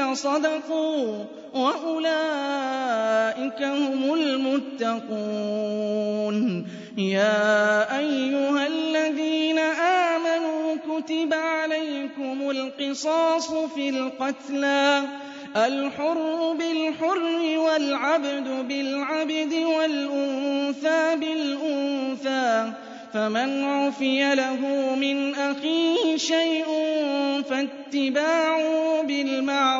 الَّذِينَ صَدَقُوا وَأُولَٰئِكَ هُمُ الْمُتَّقُونَ. يَا أَيُّهَا الَّذِينَ آمَنُوا كُتِبَ عَلَيْكُمُ الْقِصَاصُ فِي الْقَتْلَى الحر بالحر والعبد بالعبد والأنثى بالأنثى فمن عفي له من أخيه شيء فاتباعوا بالمعروف.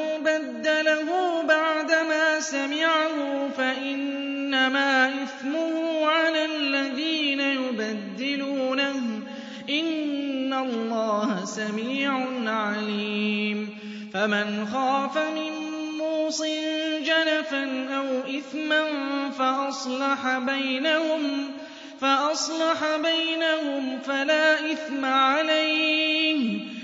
بَدَّلَهُ بَعْدَمَا سَمِعَهُ فَإِنَّمَا إِثْمُهُ عَلَى الَّذِينَ يُبَدِّلُونَهُ ۚ إِنَّ اللَّهَ سَمِيعٌ عَلِيمٌ فَمَنْ خَافَ مِن مُّوصٍ جَنَفًا أَوْ إِثْمًا فَأَصْلَحَ بَيْنَهُمْ فَأَصْلَحَ بَيْنَهُمْ فَلَا إِثْمَ عَلَيْهِ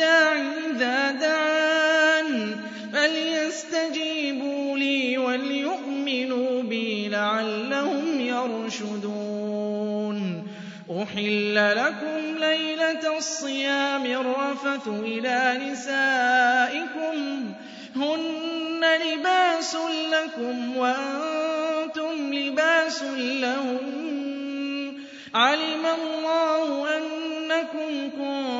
الداعي إذا دعان فليستجيبوا لي وليؤمنوا بي لعلهم يرشدون. أحل لكم ليلة الصيام الرفث إلى نسائكم. هن لباس لكم وأنتم لباس لهم. علم الله أنكم كنتم